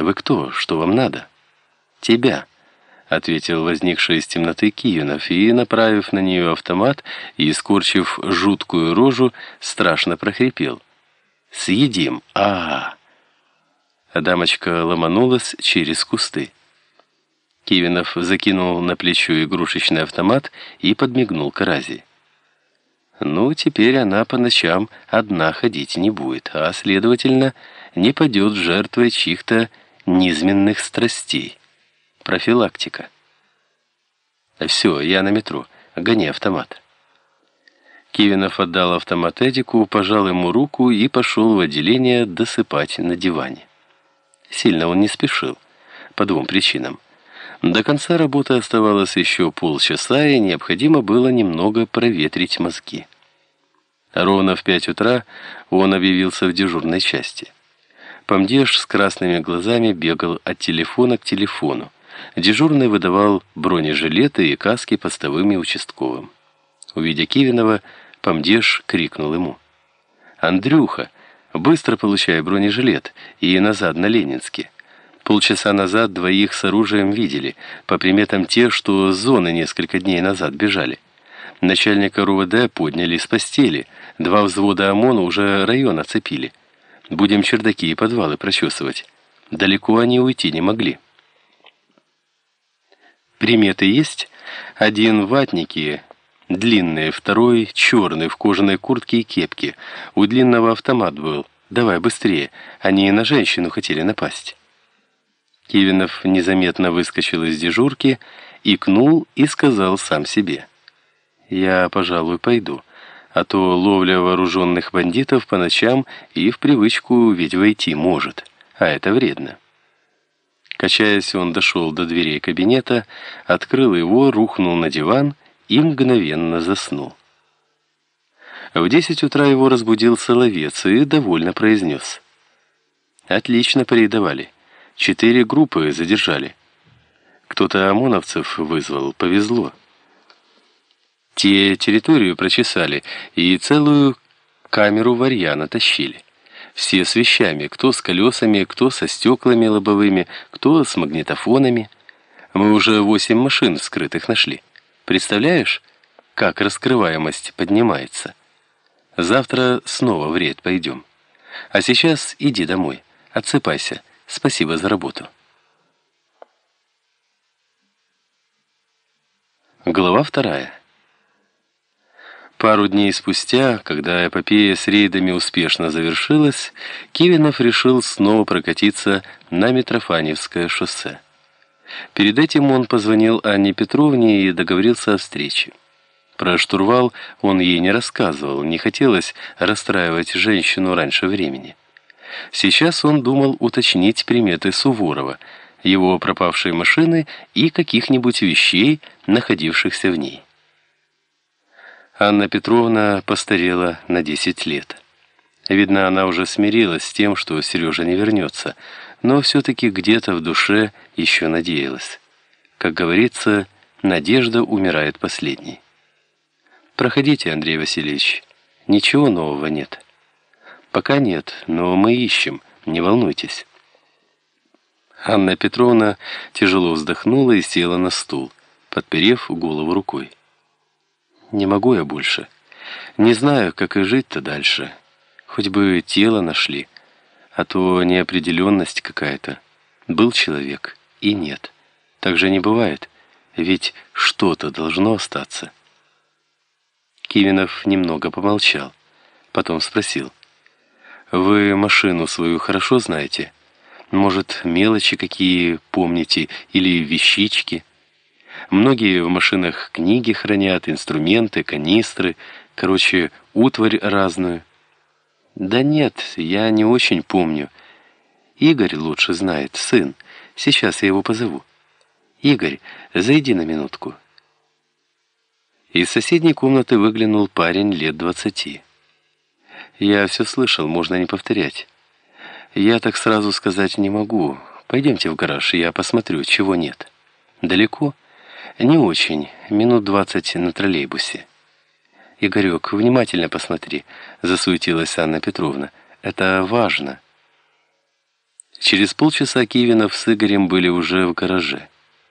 А «Вы кто? Что вам надо?» «Тебя», — ответил возникший из темноты Киюнов, и, направив на нее автомат и скорчив жуткую рожу, страшно прохрипел. «Съедим! а, -а, дамочка ломанулась через кусты. Кивинов закинул на плечо игрушечный автомат и подмигнул Карази. Ну, теперь она по ночам одна ходить не будет, а, следовательно, не падет жертвой чьих-то низменных страстей. Профилактика. Все, я на метро. Гони автомат. Кивинов отдал автомат Эдику, пожал ему руку и пошел в отделение досыпать на диване. Сильно он не спешил, по двум причинам. До конца работы оставалось еще полчаса, и необходимо было немного проветрить мозги. Ровно в пять утра он объявился в дежурной части. Помдеж с красными глазами бегал от телефона к телефону. Дежурный выдавал бронежилеты и каски постовым и участковым. Увидя Кивинова, Помдеж крикнул ему. «Андрюха, быстро получай бронежилет и назад на Ленинске». Полчаса назад двоих с оружием видели, по приметам те, что с зоны несколько дней назад бежали. Начальника РУВД подняли с постели, два взвода ОМОНа уже район оцепили. Будем чердаки и подвалы прочесывать. Далеко они уйти не могли. Приметы есть? Один ватники, длинные, второй черный, в кожаной куртке и кепке. У длинного автомат был. Давай быстрее, они на женщину хотели напасть. Кивинов незаметно выскочил из дежурки, икнул и сказал сам себе. «Я, пожалуй, пойду, а то ловля вооруженных бандитов по ночам и в привычку ведь войти может, а это вредно». Качаясь, он дошел до дверей кабинета, открыл его, рухнул на диван и мгновенно заснул. В десять утра его разбудил Соловец и довольно произнес. «Отлично передавали». Четыре группы задержали. Кто-то ОМОНовцев вызвал, повезло. Те территорию прочесали и целую камеру варьяна тащили. Все с вещами, кто с колесами, кто со стеклами лобовыми, кто с магнитофонами. Мы уже восемь машин скрытых нашли. Представляешь, как раскрываемость поднимается? Завтра снова в рейд пойдем. А сейчас иди домой, отсыпайся. Спасибо за работу. Глава вторая. Пару дней спустя, когда эпопея с рейдами успешно завершилась, Кивинов решил снова прокатиться на Митрофаневское шоссе. Перед этим он позвонил Анне Петровне и договорился о встрече. Про штурвал он ей не рассказывал, не хотелось расстраивать женщину раньше времени. Сейчас он думал уточнить приметы Суворова, его пропавшей машины и каких-нибудь вещей, находившихся в ней. Анна Петровна постарела на 10 лет. Видно, она уже смирилась с тем, что Сережа не вернется, но все-таки где-то в душе еще надеялась. Как говорится, надежда умирает последней. «Проходите, Андрей Васильевич. Ничего нового нет». «Пока нет, но мы ищем, не волнуйтесь». Анна Петровна тяжело вздохнула и села на стул, подперев голову рукой. «Не могу я больше. Не знаю, как и жить-то дальше. Хоть бы тело нашли, а то неопределенность какая-то. Был человек и нет. Так же не бывает, ведь что-то должно остаться». Кивинов немного помолчал, потом спросил. Вы машину свою хорошо знаете? Может, мелочи какие помните или вещички? Многие в машинах книги хранят, инструменты, канистры, короче, утварь разную. Да нет, я не очень помню. Игорь лучше знает, сын. Сейчас я его позову. Игорь, зайди на минутку. Из соседней комнаты выглянул парень лет двадцати. Я все слышал, можно не повторять. Я так сразу сказать не могу. Пойдемте в гараж, я посмотрю, чего нет. Далеко? Не очень. Минут двадцать на троллейбусе. Игорек, внимательно посмотри, засуетилась Анна Петровна. Это важно. Через полчаса Кивинов с Игорем были уже в гараже.